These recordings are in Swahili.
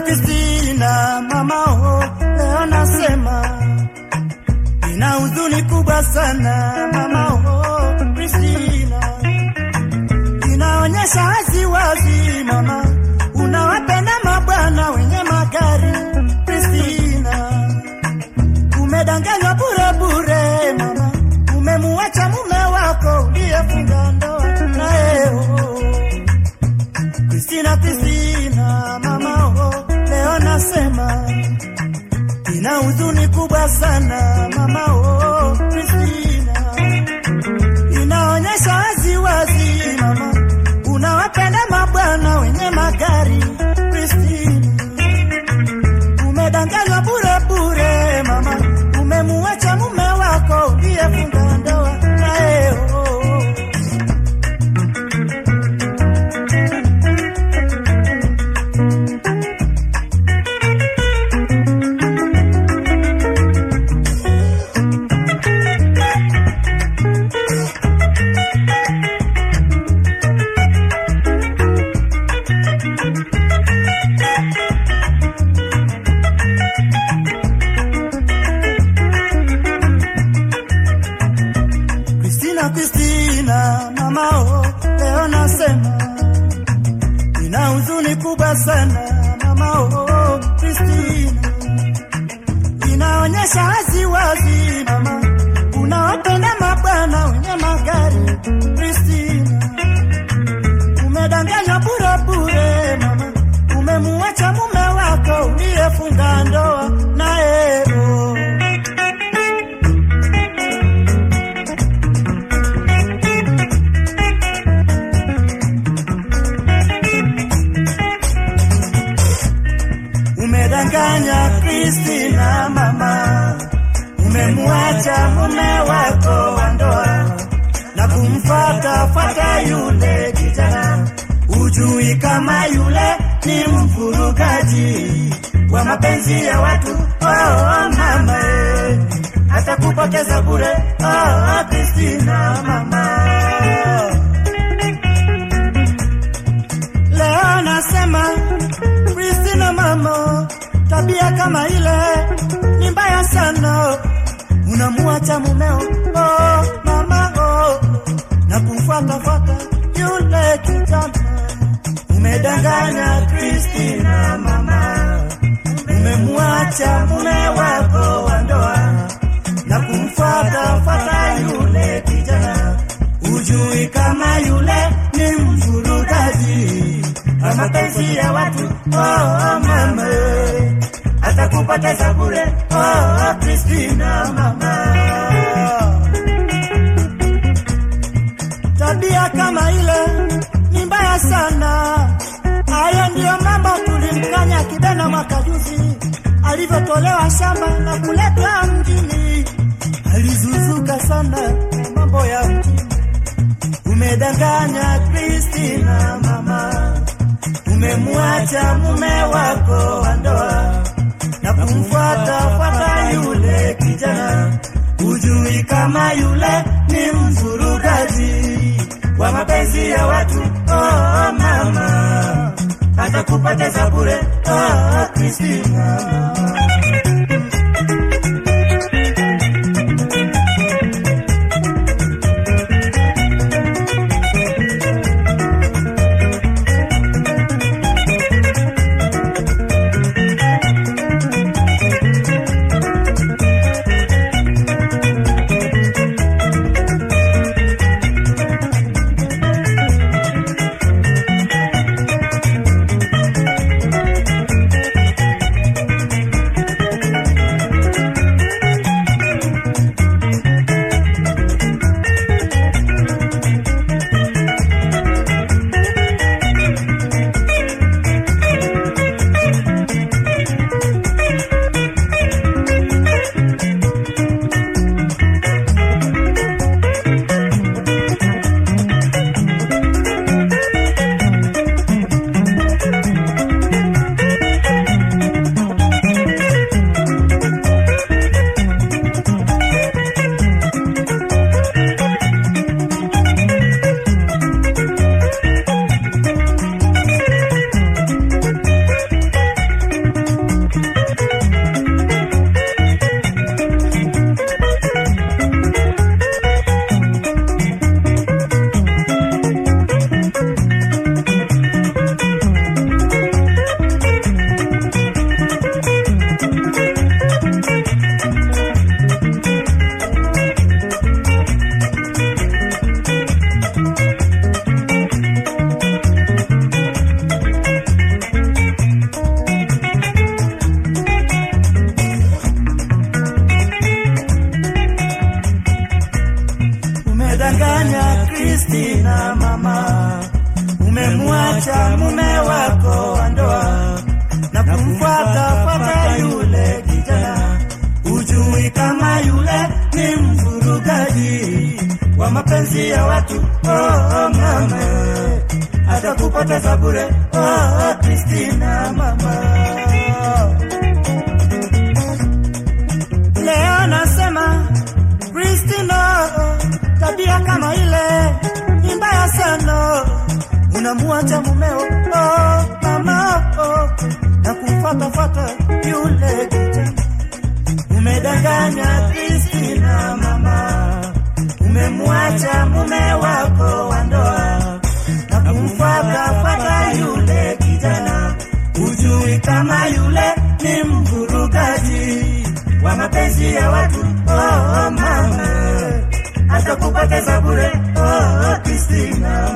Kristina, Kristina, mama oh, leo nasema. Nina huzuni kubwa sana mama oh, Kristina, inaonyesha wazi ina huzuni kubwa sana mama kubwa sana mama oh, Kristina, inaonyesha wazi wazi mama. Unawapenda mabwana wenye magari umemwacha mume wako wa ndoa na kumfata fata yule kijana, ujui kama yule ni mfurukaji wa mapenzi ya watu. Oh, mama eh, atakupoteza bure. Oh, Kristina mama Kristina mama, umemwacha mume wako wa ndoa na kumfuatafuata yule kijana. Ujui kama yule ni mvurugaji wa mapenzi ya watu. Oh, mama atakupoteza bure. Oh, Kristina mama, alivyotolewa shamba na kuleta mjini, alizuzuka sana mambo ya mjini. Umedanganya Kristina mama, umemwacha mume wako wa ndoa na kumfuata fuata yule kijana, ujui kama yule ni mvurugaji wa mapenzi ya watu. Oh, mama atakupoteza bure. Oh, Kristina mvurugaji wa mapenzi ya watu. Oh, mama, atakupoteza bure. Oh, Kristina mama. Leo nasema Kristina, tabia kama ile ni mbaya sana. unamwacha mumeo oh, mama oh, na kufatafata yule kijana. Umedanganya umemwacha mume wako wa ndoa na kumfuatafuata yule kijana. Ujui kama yule ni mvurugaji wa mapenzi ya watu. Oh, mama, atakupoteza bure. Oh, Kristina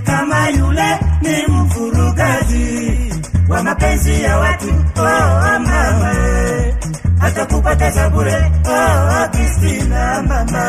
Kama yule ni mvurugaji wa mapenzi ya watu. Oh, mama, atakupoteza bure. Oh, Kristina mama.